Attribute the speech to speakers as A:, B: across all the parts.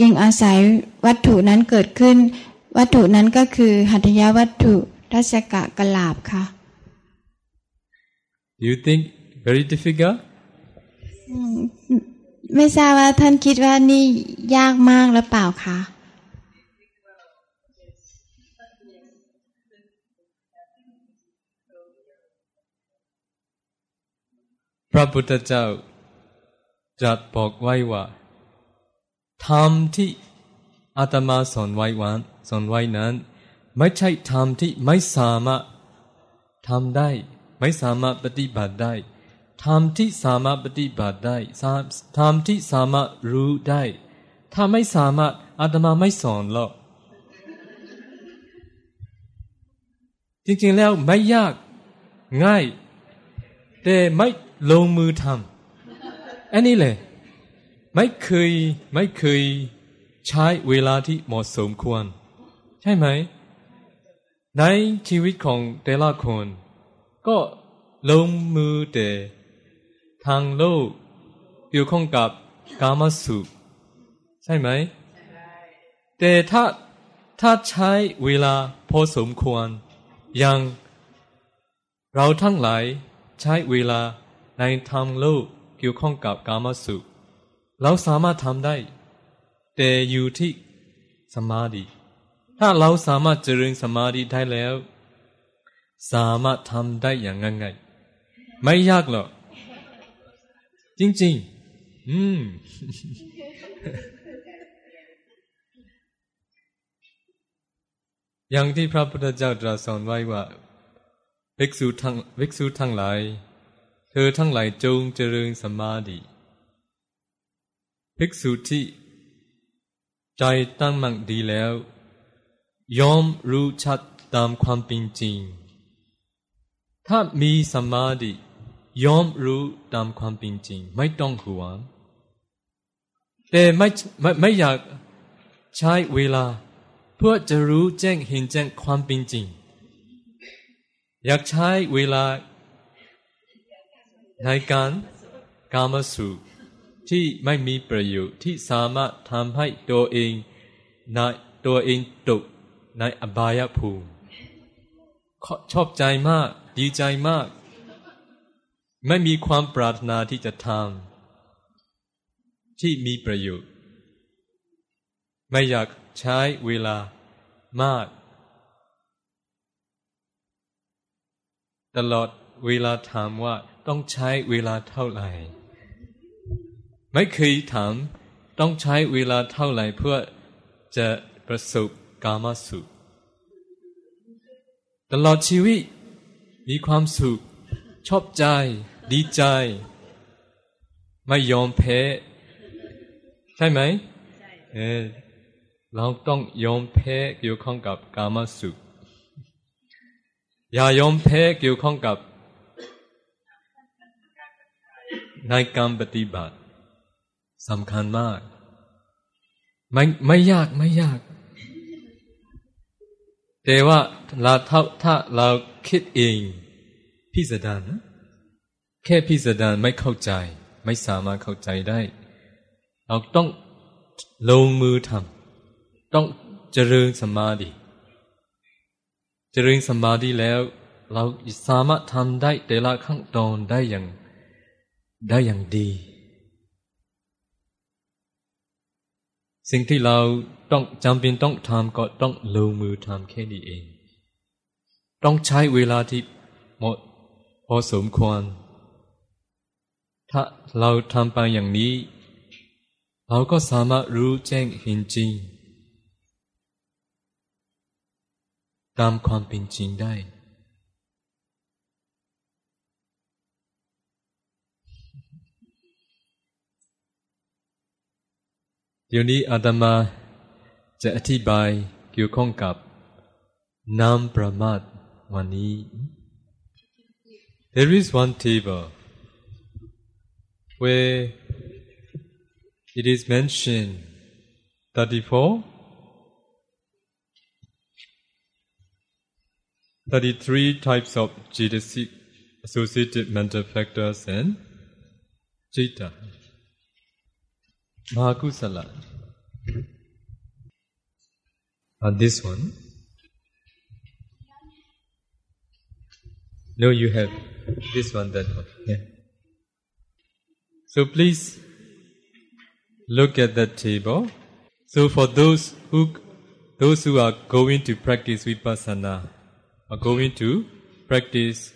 A: อิงอาศัยวัตถุนั้นเกิดขึ้น วัตถุนั้นก็คือหัตถยวัตถุทัศกะกลาบค่ะ
B: Do you think very difficult
A: ไม่ทราบว่าท่านคิดว่านี่ยากมากหรือเปล่าคะ
B: พระพุทธเจ้าจัดบอกไว้ว่า ธรรมที่อาตมาสอนไว้วันสอนไว้นั้น ไม่ใช่ธรรมที่ไม่สามารถทำได้ ไม่สามารถปฏิบัติได้ธรรมที่สามารถปฏิบัติได้ธรรมที่สามารถรู้ได้ ถ้าไม่สามารถอาตมาไม่สอนหรอกจริงๆแล้วไม่ยากง่าย แต่ไม่ลงมือทำอันนี้เลย ไม่เคยไม่เคยใช้เวลาที่เหมาะสมควร ใช่ไหม ในชีวิตของแต่ละคน ก็ลงมือแต่ทางโลกเกี่ยวข้องกับกามสุข ใช่ไหม แต่ถ้าถ้าใช้เวลาพอสมควรยังเราทั้งหลายใช้เวลาในทางโลกเกี่ยวข้องกับกามสุข เราสามารถทำได้ แต่อยู่ที่สมาธิถ้าเราสามารถเจริญสมาธิได้แล้ว สามารถทำได้อย่างง่ายๆไม่ยากหรอกจริงๆ อืม อย่างที่พระพุทธเจ้าตรัสสอนไว้ว่าภิกษุทั้งภิกษุทั้งหลาย เธอทั้งหลายจงเจริญสมาธิ ภิกษุที่ ใจตั้งมั่นดีแล้ว ยอมรู้ชัดตามความเป็นจริง ถ้ามีสมาธิยอมรู้ตามความเป็นจริง ไม่ต้องห่วงแต่ไม่ไม่ไม่อยากใช้เวลา เพื่อจะรู้แจ้งเห็นแจ้งความเป็นจริง อยากใช้เวลาในการกามสุ ที่ไม่มีประโยชน์ที่สามารถทำให้ตัวเองในตัวเองตกในอบายภูมิชอบใจมาก ดีใจมาก ไม่มีความปรารถนาที่จะทำที่มีประโยชน์ไม่อยากใช้เวลามาก ตลอดเวลาถามว่าต้องใช้เวลาเท่าไหร่ ไม่เคยถามต้องใช้เวลาเท่าไหร่เพื่อจะประสบกามาสุข ตลอดชีวิตมีความสุข ชอบใจ ดีใจ ไม่ยอมแพ้ ใช่ไหมเออเราต้องยอมแพ้เกี่ยวข้องกับกามาสุข อย่ายอมแพ้เกี่ยวข้องกับในการปฏิบัติ สำคัญมาก ไม่ไม่ยากไม่ยาก แต่ว่าเราถ้าถ้าเราคิดเองพิสดารนะแค่พิสดารไม่เข้าใจ ไม่สามารถเข้าใจได้ เราต้องลงมือทำต้องเจริญสมาธิเจริญสมาธิแล้ว เราสามารถทำได้แต่ละขั้นตอนได้อย่างได้อย่างดี สิ่งที่เราต้องจำเป็นต้องทำก็ต้องลงมือทำแค่นี้เอง ต้องใช้เวลาที่หมดพอสมควร ถ้าเราทำไปอย่างนี้ เราก็สามารถรู้แจ้งเห็นจริง ตามความเป็นจริงได้ เดี๋ยวนี้อาตมาจะอธิบายเกี่ยวข้องกับนามประมาทวันนี้ There is one table where it is mentioned 34 33 types of genetic associated mental factors and citta Mahakusala. On this one. No, you have this one, that one. Yeah. So please look at that table. So for those who those who are going to practice vipassana are going to practice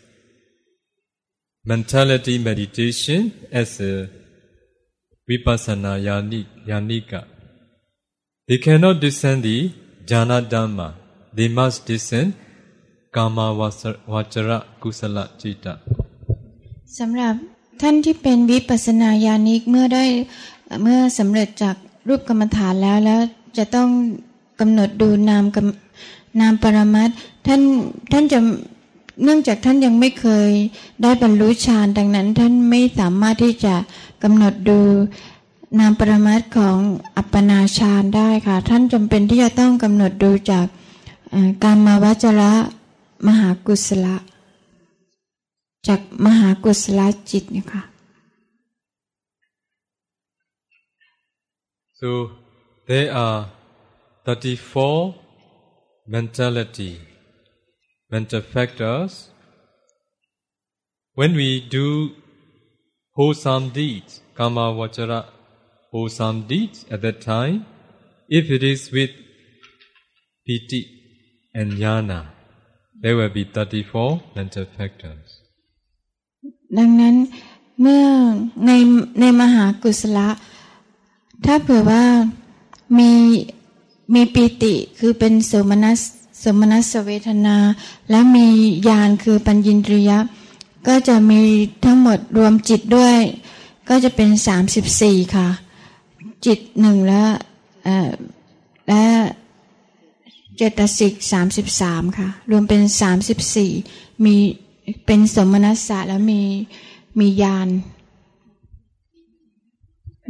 B: mentality meditation as a vipassana yanika. They cannot discern the jhana dhamma. They must discern kama vachara kusala citta
A: สำหรับท่านที่เป็นวิปัสสนาญาณิกเมื่อได้เมื่อสำเร็จจากรูปกรรมฐานแล้วแล้วจะต้องกำหนดดูนามนามปรมัตท่านท่านจะเนื่องจากท่านยังไม่เคยได้บรรลุฌานดังนั้น ท่านไม่สามารถที่จะ กำหนดดูนามปรมัตของอัปปนาฌานได้ค่ะ ท่านจำเป็นที่จะต้องกำหนดดูจากการมาวจระมหากุศลจากมหากุศลจิตนะคะ
B: so there are 34 mentality mental factors when we do wholesome deeds kama vachara wholesome deeds at that time if it is with piti and jnana there will be 34 mental factors
A: ดังนั้นเมื่อในในมหากุศลถ้าเผื่อว่ามีมีปีติคือเป็นสมนัสสมนัสเวทนา และมีญาณคือปัญญินตริยะ ก็จะมีทั้งหมดรวมจิตด้วย ก็จะเป็นสามสิบสี่ค่ะ จิตหนึ่งและและเจตสิกสามสิบสามค่ะ รวมเป็นสามสิบสี่มีเป็นสมนัสสะแล้วมีมีญาณ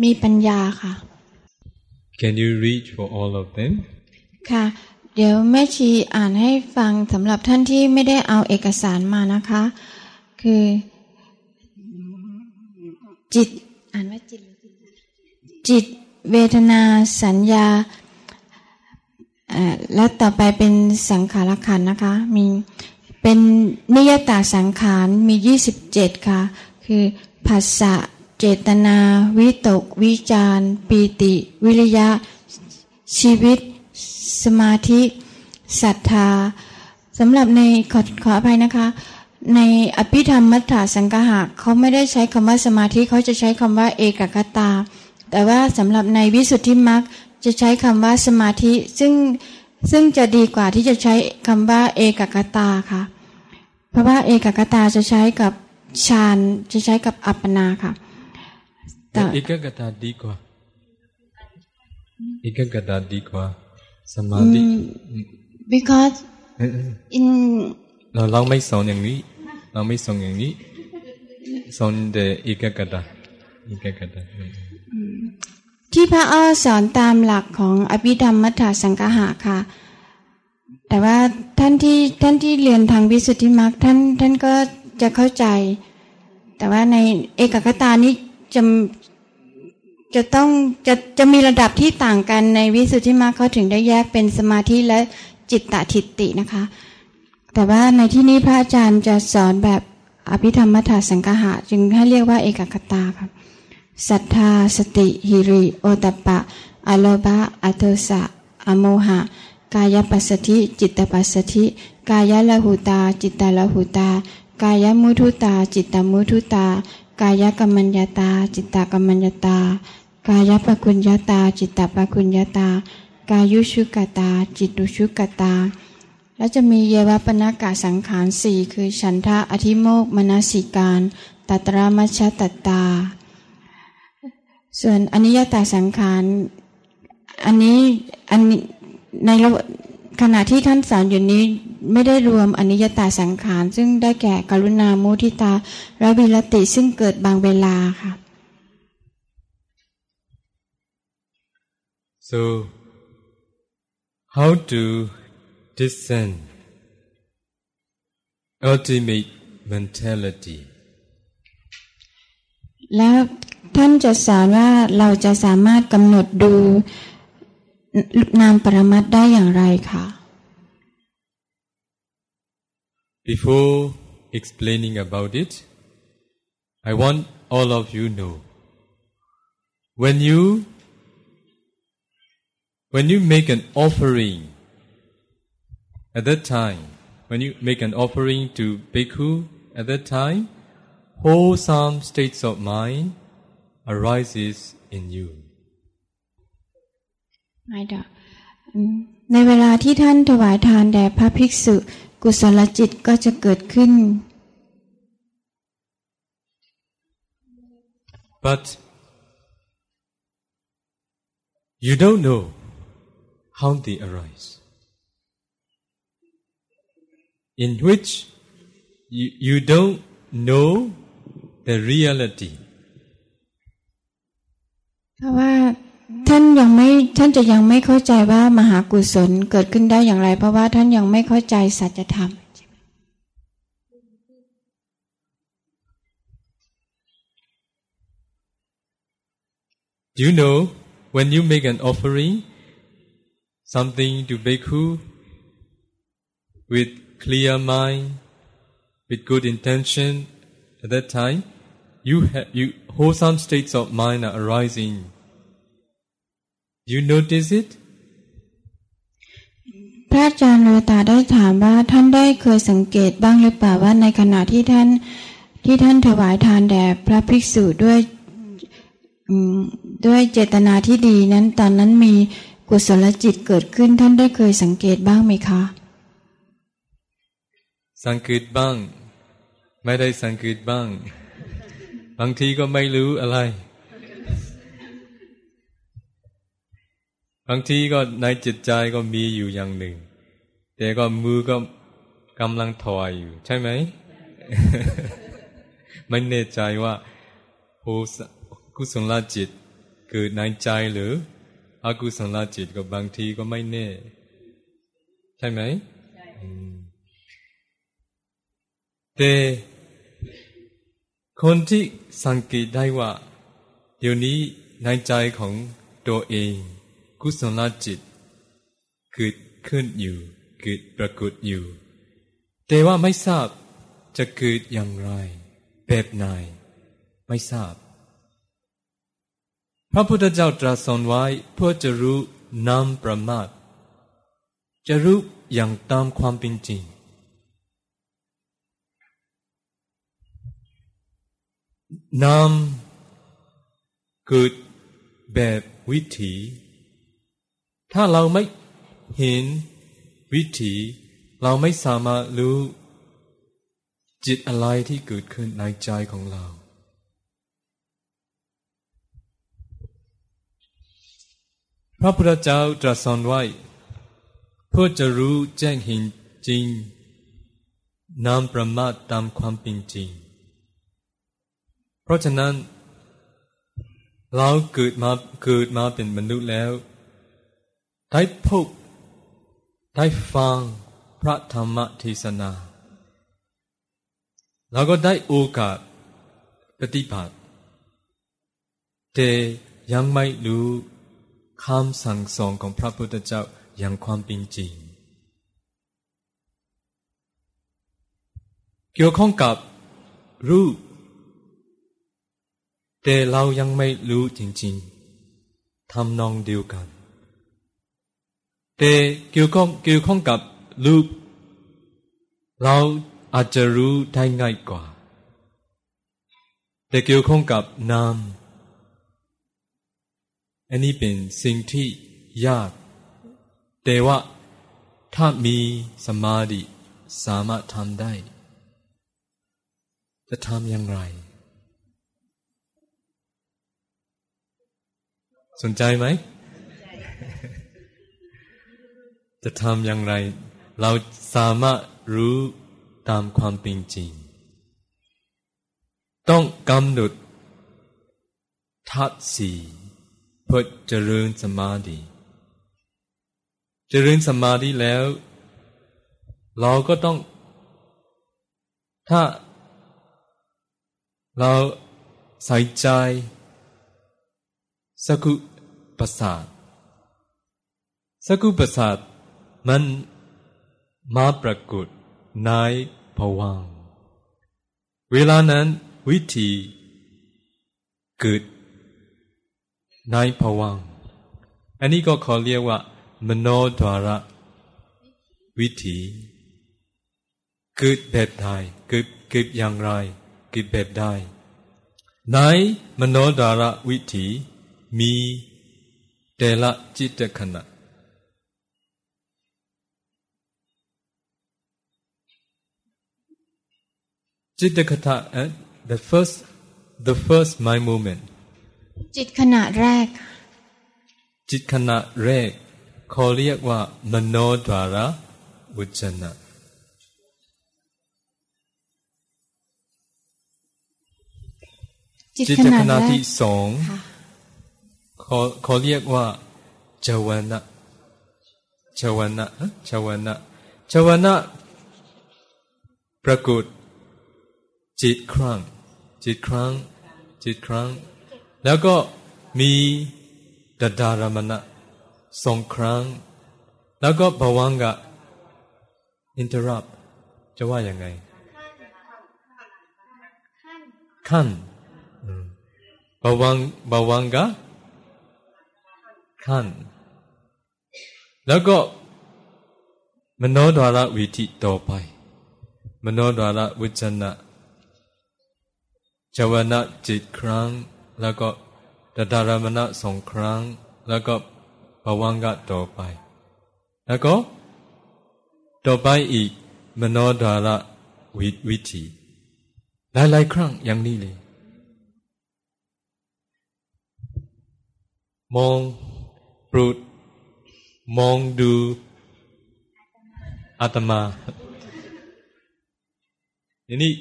A: มีปัญญาค่ะ
B: Can you read for all of them
A: ค่ะ เดี๋ยวแม่ชีอ่านให้ฟังสำหรับท่านที่ไม่ได้เอาเอกสารมานะคะ คือ จิต อ่านว่าจิตจิตเวทนาสัญญาแล้วต่อไปเป็นสังขารขันนะคะ มีเป็นนิยตาสังขารมียี่สิบเจ็ดค่ะ คือภาษะเจตนา วิตก วิจารปีติ วิริยะ ชีวิต สมาธิศรัทธาสำหรับในขอขออภัยนะคะ ในอภิธรรมมัทธสังกหะเขาไม่ได้ใช้คำว่าสมาธิเขาจะใช้คำว่าเอกกตา แต่ว่าสำหรับในวิสุทธิมรรคจะใช้คำว่าสมาธิ ซึ่งซึ่งจะดีกว่าที่จะใช้คำว่าเอกกตาค่ะ เพราะว่าเอกกตาจะใช้กับฌานจะใช้กับอัปปนาค่ะ
B: แต่เอกกตาดีกว่าเอกกตาดีกว่าสมาธิ
A: because in
B: เราเราไม่สอนอย่างนี้ เราไม่สอนอย่างนี้สอนแต่เอกกตาเอกกตา
A: ที่พระอ้อสอนตามหลักของอภิธรรมมัทธสังกหะค่ะ แต่ว่าท่านที่ท่านที่เรียนทางวิสุทธิมรรคท่านท่านก็จะเข้าใจ แต่ว่าในเอกคตานี้จะจะต้องจะจะมีระดับที่ต่างกันในวิสุทธิมรรคเขาถึงได้แยกเป็นสมาธิและจิตตทิฏฐินะคะ แต่ว่าในที่นี้พระอาจารย์จะสอนแบบอภิธรรมมัทธสังกหะ จึงให้เรียกว่าเอกคตาค่ะศรัทธา สติหิริ โอตปะ อโลบะอโทสะ อโมหะ กายปัสสธิ จิตปัสสธิ กายละหุตา จิตตละหุตา กายมุทุตา จิตตมุทุตา กายกัมมัญญาตา จิตตกัมมัญญาตา กายปะคุญญาตา จิตตปะคุญญาตา กายุชุกตา จิตุชุกตา แล้วจะมีเยวปนากาสังขารสี่คือฉันทะอธิโมกมนสิการตัตรามัชตตา ส่วนอนิยตาสังขารอันนี้อันในขณะที่ท่านสอนอยู่นี้ไม่ได้รวมอนิยตาสังขาร ซึ่งได้แก่กรุณามุทิตาและวิรติซึ่งเกิดบางเวลาค่ะ
B: so how to discern ultimate mentality
A: แล้วท่านจะสอนว่าเราจะสามารถกำหนดดูนามปรมัตได้อย่างไรคะ
B: Before explaining about it I want all of you know when you when you make an offering at that time when you make an offering to bhikkhu at that time wholesome states of mind arises in you
A: ไม่ดอกในเวลาที่ท่านถวายทานแด่พระภิกษุ กุศลจิตก็จะเกิดขึ้น
B: but you don't know how they arise In which you, you don't know the reality
A: เพราะว่าท่านยังไม่ท่านจะยังไม่เข้าใจว่ามหากุศลเกิดขึ้นได้อย่างไร เพราะว่าท่านยังไม่เข้าใจสัจธรรม
B: Do you know when you make an offering, something to Bhikkhu, with clear mind, with good intention, at that time, you have you wholesome states of mind are arising. You notice it?
A: พระอาจารย์โลตาได้ถามว่าท่านได้เคยสังเกตบ้างหรือเปล่าว่าในขณะที่ท่านที่ท่านถวายทานแด่พระภิกษุด้วยด้วยเจตนาที่ดีนั้นตอนนั้นมีกุศลจิตเกิดขึ้นท่านได้เคยสังเกตบ้างไหมคะ
B: สังเกตบ้าง ไม่ได้สังเกตบ้าง บางทีก็ไม่รู้อะไร บางทีก็ในจิตใจก็มีอยู่อย่างหนึ่ง แต่ก็มือก็กำลังถอยอยู่ ใช่ไหมไม่แน่ใจว่าโกุศลจิตเกิดในใจหรืออกุศลจิตก็บางทีก็ไม่แน่ ใช่ไหม แต่คนที่สังเกตได้ว่า เดี๋ยวนี้ในใจของตัวเอง กุศลจิตเกิดขึ้นอยู่เกิดปรากฏอยู่ แต่ว่าไม่ทราบจะเกิดอย่างไร แบบไหนไม่ทราบ พระพุทธเจ้าตรัสสอนไว้เพื่อจะรู้นามประมาทจะรู้อย่างตามความเป็นจริง นามเกิดแบบวิถี ถ้าเราไม่เห็นวิถีเราไม่สามารถรู้จิตอะไรที่เกิดขึ้นในใจของเรา พระพุทธเจ้าตรัสสอนไว้ เพื่อจะรู้แจ้งเห็นจริงนามประมาทตามความเป็นจริง เพราะฉะนั้น เราเกิดมาเกิดมาเป็นมนุษย์แล้ว ได้พบได้ฟังพระธรรมเทศนาเราก็ได้โอกาสปฏิบัติแต่ยังไม่รู้คำสั่งสอนของพระพุทธเจ้าอย่างความเป็นจริง เกี่ยวข้องกับรูป แต่เรายังไม่รู้จริงๆทำนองเดียวกัน แต่เกี่ยวข้องเกี่ยวข้องกับรูป เราอาจจะรู้ได้ง่ายกว่า แต่เกี่ยวข้องกับนามอันนี้เป็นสิ่งที่ยาก แต่ว่าถ้ามีสมาธิสามารถทำได้ จะทำอย่างไร สนใจไหม จะทำอย่างไร เราสามารถรู้ตามความเป็นจริง ต้องกำหนดทัศสีเพื่อเจริญสมาธิเจริญสมาธิแล้ว เราก็ต้อง ถ้า เราใส่ใจ สักุประสาทสกุปสัตมันมาปรากฏในภวังเวลานั้นวิธีเกิดในภวังอันนี้ก็ขาเรียกว่ามโนดวาระวิธีเกิดแบบใดเกิดเกิดอย่างไรเกิดแบบใดในมโนดาระวิธี มีแต่ละจิตขณะจิตขณะ the first the first my moment
A: จิตขณะแรก
B: จิตขณะแรกเขาเรียกว่ามโนดาระวุจนะจิตขณะที่สอง เขาเขาเรียกว่าจวนะจวนะจวนะจวนะปรากฏจิตครั้ง จิตครั้ง จิตครั้ง แล้วก็มีดดารมณะสองครั้ง แล้วก็ภวังกะ interrupt จะว่ายังไง ขั้นบาวังบาวังกะ ขั้น แล้วก็มโนดาระวิธีต่อไป มโนดาระวิจนะจวนะจิตครั้ง แล้วก็ตดารมณะสองครั้ง แล้วก็ภวังกะต่อไป แล้วก็ต่อไปอีกมโนดาระวิวิธีหลายๆครั้งอย่างนี้เลยมอง ปรุดมองดูอาตมาอันนี้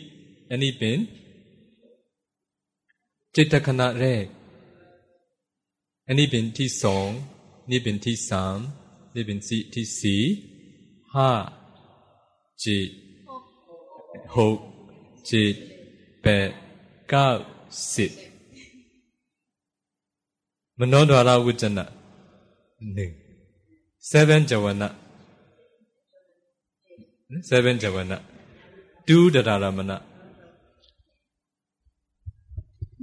B: อันนี้เป็นจิตขณะแรก อันนี้เป็นที่สอง นี่เป็นที่สาม นี่เป็นสี่ที่สี่ห้าเจ็ดหกเจ็ดแปดเก้าสิบมโนดวาราวุจนะ หนึ่ง seven จวนะ seven จวนะ two ดารามนะ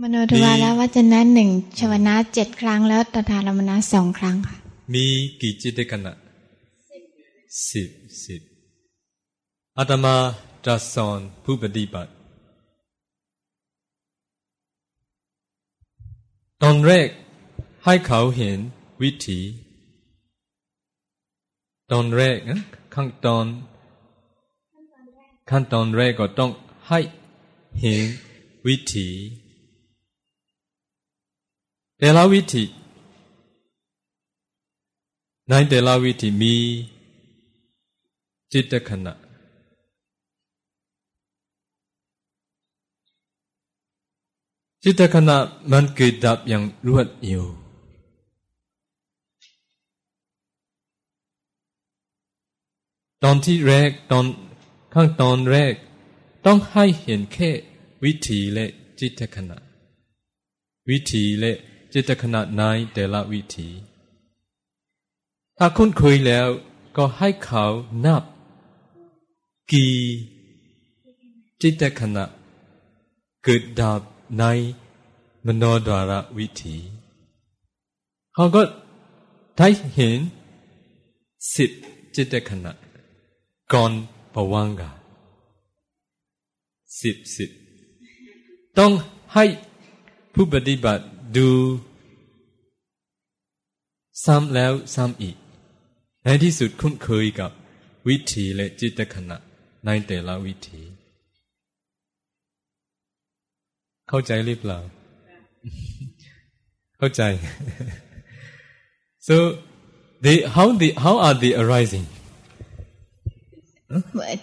A: มโนทวารวัจนะหนึ่งชวนะเจ็ดครั้งแล้วตถารมนะสองครั้งค่ะ
B: มีกี่จิตขณะสิบสิบอาตมาจะสอนผู้ปฏิบัติ ตอนแรกให้เขาเห็นวิธี ตอนแรกขั้นตอน ขั้นตอนแรกก็ต้องให้เห็นวิธีแต่ละวิธีในแต่ละวิธีมีจิตขณะจิตขณะมันเกิดดับอย่างรวดเร็ว ตอนที่แรกตอนข้างตอนแรก ต้องให้เห็นแค่วิธีและจิตขณะ วิธีและจิตขณะในแต่ละวิธี ถ้าคุ้นเคยแล้วก็ให้เขานับ กี่จิตขณะเกิดดับในมโนดวาระวิธีเขาก็ได้เห็นสิบจิตขณะ ก่อนปวังกาสิบสิบต้องให้ผู้ปฏิบัติดูซ้ำแล้วซ้ำอีก ในที่สุดคุ้นเคยกับวิธีและจิตขณะในแต่ละวิธี เข้าใจหรือเปล่า เข้าใจ so they how the how are they arising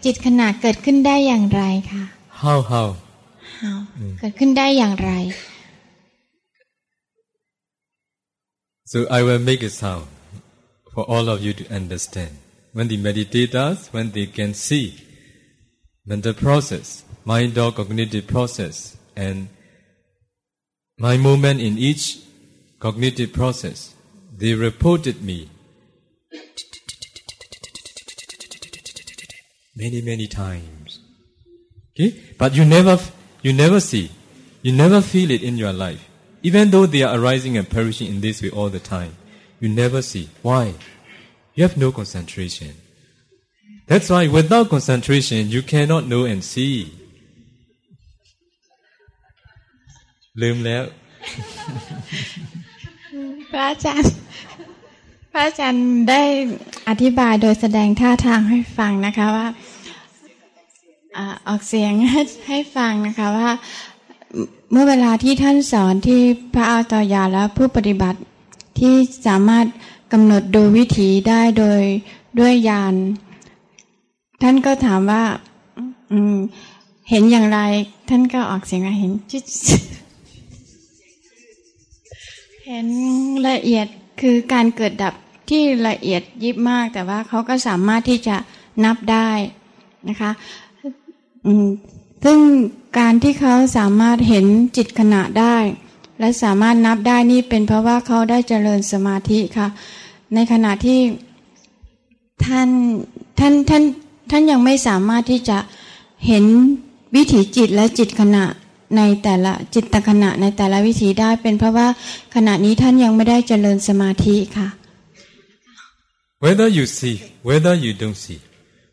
A: จิตขณะเกิดขึ้นได้อย่างไรคะ
B: how how
A: how เกิดขึ้นได้อย่างไร
B: so I will make a sound for all of you to understand when the meditators when they can see mental process mind or cognitive process and my movement in each cognitive process they reported me many, many times. Okay? But you never, you never see, you never feel it in your life. Even though they are arising and perishing in this way all the time, you never see. Why? You have no concentration. That's why without concentration, you cannot know and see. ลืมแล้ว
A: พระอาจารย์ พระอาจารย์ได้อธิบายโดยแสดงท่าทางให้ฟังนะคะว่า ออกเสียงให้ฟังนะคะว่าเมื่อเวลาที่ท่านสอนที่พระอาตยาและผู้ปฏิบัติที่สามารถกำหนดดูวิถีได้โดยด้วยญาณท่านก็ถามว่าเห็นอย่างไร ท่านก็ออกเสียงว่าเห็นเห็นละเอียดคือการเกิดดับที่ละเอียดยิบมาก แต่ว่าเขาก็สามารถที่จะนับได้นะคะ ซึ่งการที่เขาสามารถเห็นจิตขณะได้ และสามารถนับได้นี่เป็นเพราะว่าเขาได้เจริญสมาธิค่ะ ในขณะที่ท่านท่านท่านท่านยังไม่สามารถที่จะเห็นวิถีจิตและจิตขณะในแต่ละจิตตขณะในแต่ละวิถีได้เป็นเพราะว่าขณะนี้ท่านยังไม่ได้เจริญสมาธิค่ะ
B: Whether you see, whether you don't see,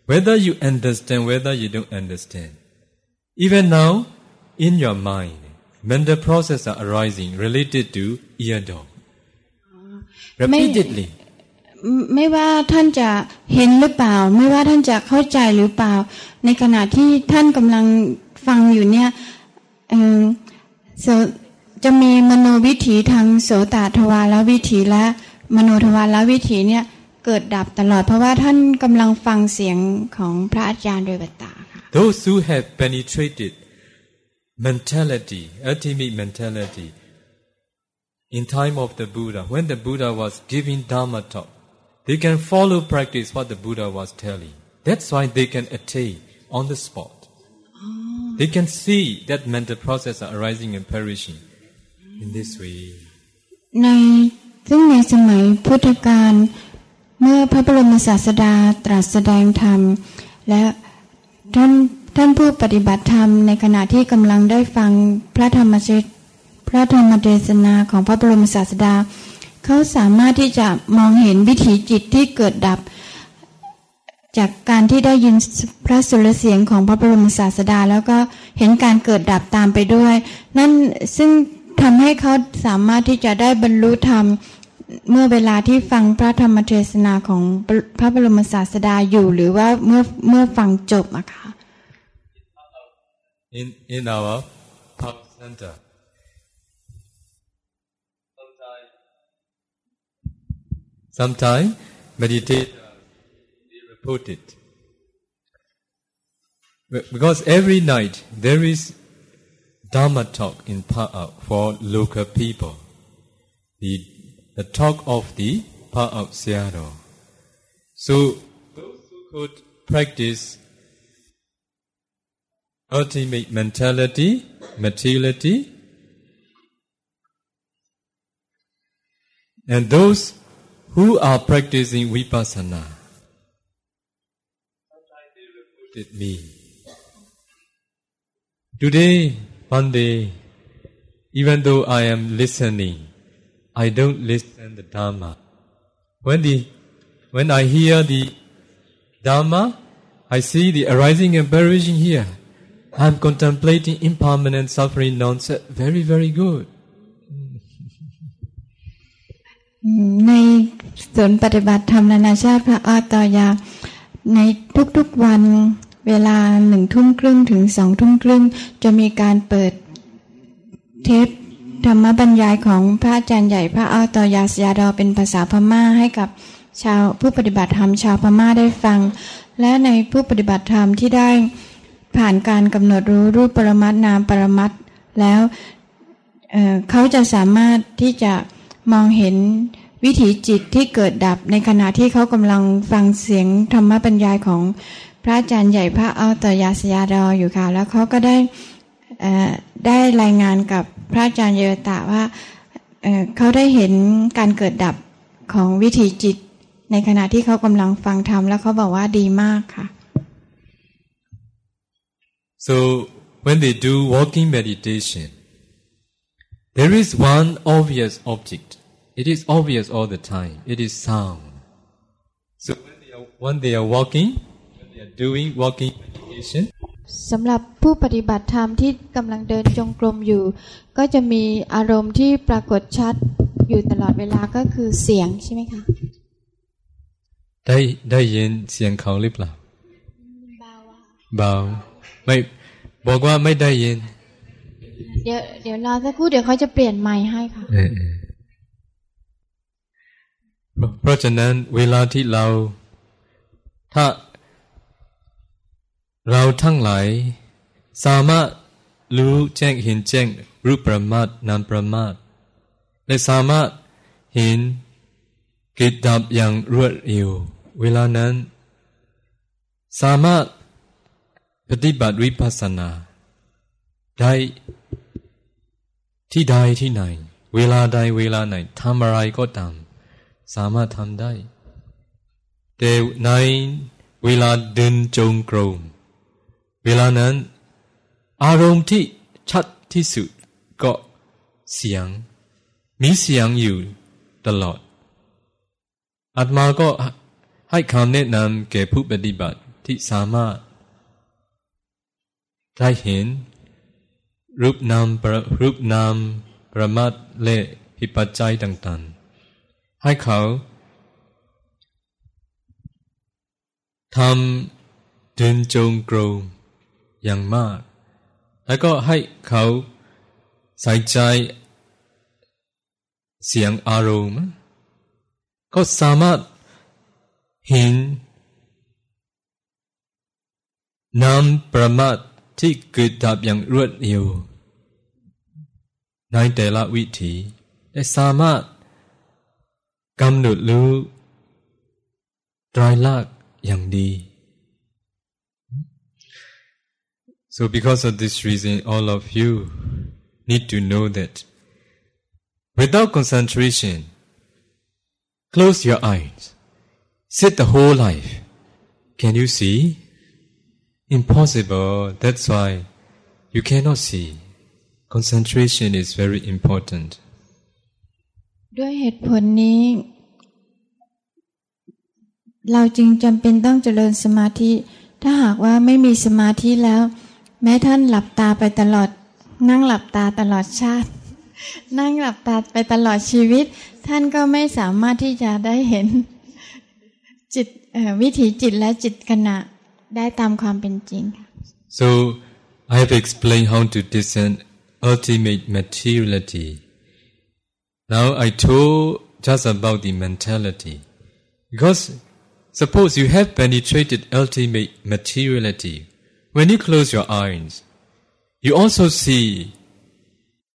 B: whether you understand, whether you don't understand, even now, in your mind, mental processes are arising related to ear dog. Repeatedly.
A: ไม่ว่าท่านจะเห็นหรือเปล่า ไม่ว่าท่านจะเข้าใจหรือเปล่า ในขณะที่ท่านกำลังฟังอยู่เนี่ยเอ่อโสจะมีมโนวิถีทางโสตทวารวิถีและมโนทวารวิถีเนี่ย เกิดดับตลอดเพราะว่าท่านกำลังฟังเสียงของพระอาจารย์โดยบัตตาค่ะ
B: Those who have penetrated mentality, ultimate mentality, in time of the Buddha, when the Buddha was giving Dharma talk, they can follow practice what the Buddha was telling. That's why they can attain on the spot. They can see that mental process are arising and perishing in this way.
A: ในซึ่งในสมัยพุทธกาล เมื่อพระบรมศาสดาตรัสแสดงธรรม และท่านท่านผู้ปฏิบัติธรรมในขณะที่กำลังได้ฟังพระธรรมเทศพระธรรมเทศนาของพระบรมศาสดา เขาสามารถที่จะมองเห็นวิถีจิตที่เกิดดับ จากการที่ได้ยินพระสุรเสียงของพระบรมศาสดา แล้วก็เห็นการเกิดดับตามไปด้วย นั่นซึ่งทำให้เขาสามารถที่จะได้บรรลุธรรม เมื่อเวลาที่ฟังพระธรรมเทศนาของพระบรมศาสดาอยู่หรือว่าเมื่อเมื่อฟังจบอะค่ะ
B: In, in our power center. Sometimes meditate, they report it. because every night there is Dharma talk in Pa'ak for local people. The, the talk of the Pa'ak Seattle. So those who could practice ultimate mentality, materiality, and those who are practicing vipassana. Sometimes they reported me. Today, one day, even though I am listening, I don't listen the Dharma. When the when I hear the Dharma, I see the arising and perishing here. I'm contemplating impermanent suffering nonsense. Very, very good.
A: อืมในศูนย์ปฏิบัติธรรมนานาชาติพระอาตอยา ในทุกๆวันเวลาหนึ่งทุ่มครึ่งถึงสองทุ่มครึ่งจะมีการเปิดเทป ธรรมบรรยายของพระอาจารย์ใหญ่พระอาตอยาสยาดอเป็นภาษาพม่าให้กับชาวผู้ปฏิบัติธรรมชาวพม่าได้ฟัง และในผู้ปฏิบัติธรรมที่ได้ผ่านการกำหนดรู้รูปปรมัตนามปรมัตแล้วเเขาจะสามารถที่จะมองเห็นวิถีจิตที่เกิดดับในขณะที่เขากำลังฟังเสียงธรรมบรรยายของพระอาจารย์ใหญ่พระอัลตยาสยาดออยู่ค่ะ แล้วเขาก็ได้ได้รายงานกับ พระอาจารย์เยตะว่าเอ่อเขาได้เห็นการเกิดดับของวิถีจิต ในขณะที่เขากำลังฟังธรรมแล้วเขาบอกว่าดีมากค่ะ
B: So when they do walking meditation, there is one obvious object. It is obvious all the time. It is sound. So when they are, when they are walking, when they are doing walking meditation,
A: สำหรับผู้ปฏิบัติธรรมที่กำลังเดินจงกรมอยู่ ก็จะมีอารมณ์ที่ปรากฏชัดอยู่ตลอดเวลาก็คือเสียงใช่ไหมคะ
B: ได้ได้ยินเสียงเขาหรือเปล่าเบาไม่บอกว่าไม่ได้ยิน
A: เดี๋ยวเดี๋ยวรอสักครู่เดี๋ยวเขาจะเปลี่ยนไมค์ให้ค่ะ
B: เออเออเพราะฉะนั้นเวลาที่เรา ถ้า เราทั้งหลายสามารถรู้แจ้งเห็นแจ้งรูปประมาทนามประมาทและสามารถเห็นกิจดับอย่างรวดเร็วเวลานั้น สามารถปฏิบัติวิปัสสนา ได้ที่ใดที่ไหน เวลาใดเวลาไหนทำอะไรก็ตาม สามารถทำได้ แต่ในเวลาเดินจงกรม เวลานั้น อารมณ์ที่ชัดที่สุดก็เสียง มีเสียงอยู่ตลอดอาตมาก็ให้คำแนะนำแก่ผู้ปฏิบัติที่สามารถได้เห็น รูปนามประรูปนามประมาทและหิปัจจัยต่างๆ ให้เขาทำเดินจงกรม อย่างมาก แล้วก็ให้เขาใส่ใจเสียงอารมณ์ ก็สามารถเห็นนามประมาทที่เกิดดับอย่างรวดเร็วในแต่ละวิถีและสามารถกำหนดรู้ตรายลักษณ์อย่างดี So because of this reason all of you need to know that without concentration close your eyes sit the whole life can you see impossible that's why you cannot see concentration is very important
A: ด้วยเหตุผลนี้ เราจึงจำเป็นต้องเจริญสมาธิ ถ้าหากว่าไม่มีสมาธิแล้ว แม้ท่านหลับตาไปตลอด นั่งหลับตาตลอดชาติ นั่งหลับตาไปตลอดชีวิต ท่านก็ไม่สามารถที่จะได้เห็น จิตวิถีจิตและจิตขณะได้ตามความเป็นจริง
B: so I have explained how to discern ultimate materiality now I told just about the mentality because suppose you have penetrated ultimate materiality when you close your eyes you also see